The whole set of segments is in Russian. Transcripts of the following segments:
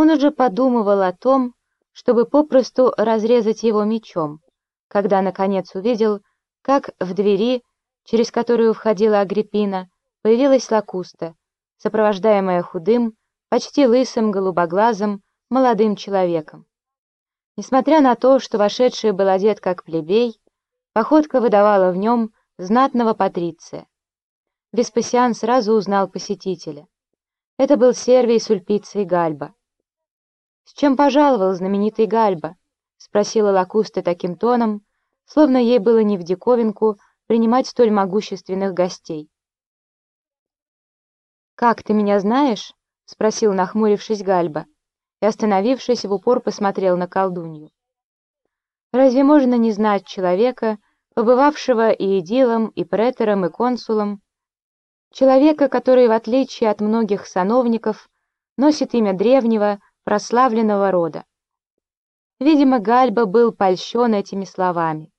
Он уже подумывал о том, чтобы попросту разрезать его мечом, когда, наконец, увидел, как в двери, через которую входила Агриппина, появилась Лакуста, сопровождаемая худым, почти лысым, голубоглазым, молодым человеком. Несмотря на то, что вошедший был одет как плебей, походка выдавала в нем знатного патриция. Веспасиан сразу узнал посетителя. Это был Сервий Сульпиций Гальба. «С чем пожаловал знаменитый Гальба?» — спросила Лакуста таким тоном, словно ей было не в диковинку принимать столь могущественных гостей. «Как, ты меня знаешь?» — спросил, нахмурившись Гальба, и, остановившись, в упор посмотрел на колдунью. «Разве можно не знать человека, побывавшего и эдилом, и претором, и консулом, человека, который, в отличие от многих сановников, носит имя древнего, прославленного рода. Видимо, Гальба был польщен этими словами.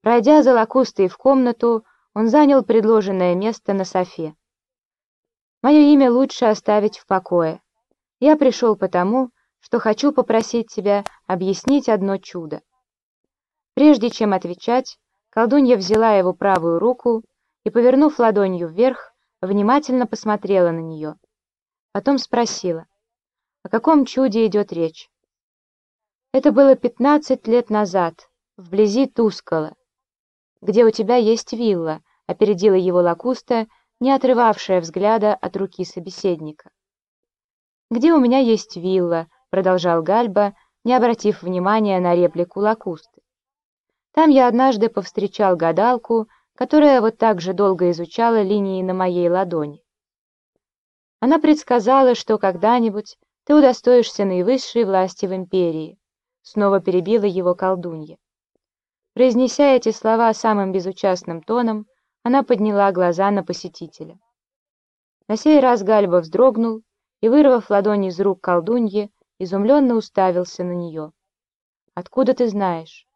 Пройдя за лакустой в комнату, он занял предложенное место на софе. «Мое имя лучше оставить в покое. Я пришел потому, что хочу попросить тебя объяснить одно чудо». Прежде чем отвечать, колдунья взяла его правую руку и, повернув ладонью вверх, внимательно посмотрела на нее. Потом спросила, о каком чуде идет речь? Это было пятнадцать лет назад, вблизи Тускала. Где у тебя есть вилла, опередила его Лакуста, не отрывавшая взгляда от руки собеседника. «Где у меня есть вилла», — продолжал Гальба, не обратив внимания на реплику Лакусты. «Там я однажды повстречал гадалку, которая вот так же долго изучала линии на моей ладони. Она предсказала, что когда-нибудь ты удостоишься наивысшей власти в империи», — снова перебила его колдунья. Произнеся эти слова самым безучастным тоном, она подняла глаза на посетителя. На сей раз Гальба вздрогнул и, вырвав ладонь из рук колдуньи, изумленно уставился на нее. «Откуда ты знаешь?»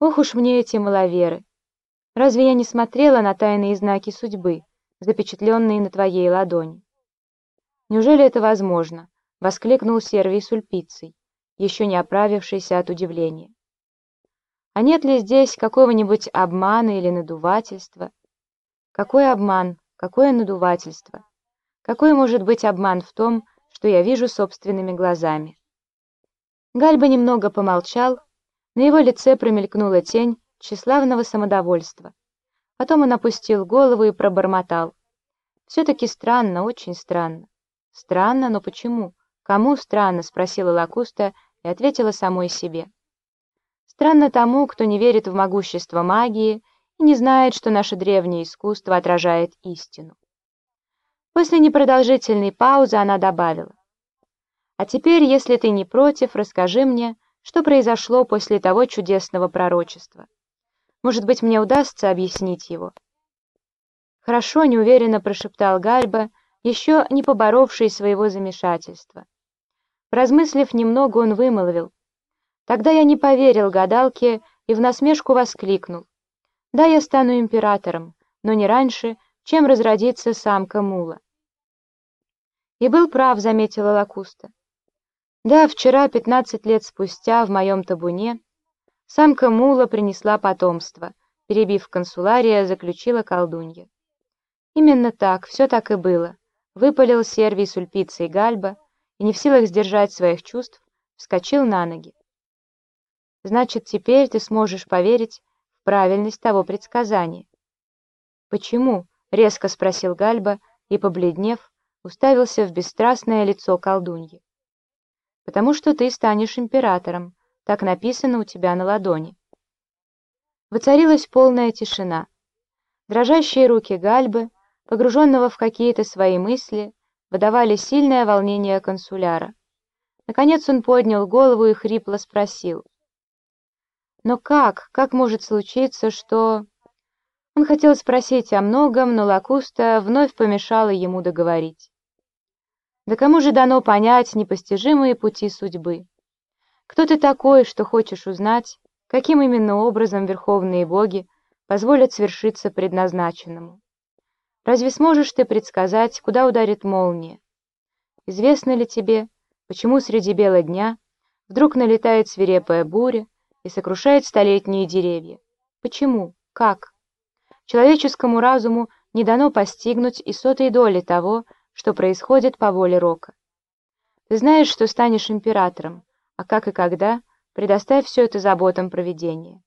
«Ох уж мне эти маловеры! Разве я не смотрела на тайные знаки судьбы, запечатленные на твоей ладони?» «Неужели это возможно?» — воскликнул Сервий Сульпицей, еще не оправившийся от удивления. «А нет ли здесь какого-нибудь обмана или надувательства?» «Какой обман? Какое надувательство? Какой может быть обман в том, что я вижу собственными глазами?» Гальба немного помолчал, на его лице промелькнула тень тщеславного самодовольства. Потом он опустил голову и пробормотал. «Все-таки странно, очень странно». «Странно, но почему? Кому странно?» — спросила Лакуста и ответила самой себе. «Странно тому, кто не верит в могущество магии и не знает, что наше древнее искусство отражает истину». После непродолжительной паузы она добавила. «А теперь, если ты не против, расскажи мне, что произошло после того чудесного пророчества. Может быть, мне удастся объяснить его?» «Хорошо», — неуверенно прошептал Гальба, еще не поборовший своего замешательства. Размыслив немного, он вымолвил. Тогда я не поверил гадалке и в насмешку воскликнул. Да, я стану императором, но не раньше, чем разродится самка мула. И был прав, заметила Лакуста. Да, вчера, пятнадцать лет спустя, в моем табуне, самка мула принесла потомство, перебив консулария, заключила колдунья. Именно так, все так и было выпалил Сервий Сульпицей Гальба и, не в силах сдержать своих чувств, вскочил на ноги. «Значит, теперь ты сможешь поверить в правильность того предсказания». «Почему?» — резко спросил Гальба и, побледнев, уставился в бесстрастное лицо колдуньи. «Потому что ты станешь императором, так написано у тебя на ладони». Воцарилась полная тишина. Дрожащие руки Гальбы погруженного в какие-то свои мысли, выдавали сильное волнение консуляра. Наконец он поднял голову и хрипло спросил. «Но как? Как может случиться, что...» Он хотел спросить о многом, но Лакуста вновь помешала ему договорить. «Да кому же дано понять непостижимые пути судьбы? Кто ты такой, что хочешь узнать, каким именно образом верховные боги позволят свершиться предназначенному?» Разве сможешь ты предсказать, куда ударит молния? Известно ли тебе, почему среди бела дня вдруг налетает свирепая буря и сокрушает столетние деревья? Почему? Как? Человеческому разуму не дано постигнуть и сотой доли того, что происходит по воле Рока. Ты знаешь, что станешь императором, а как и когда, предоставь все это заботам проведения.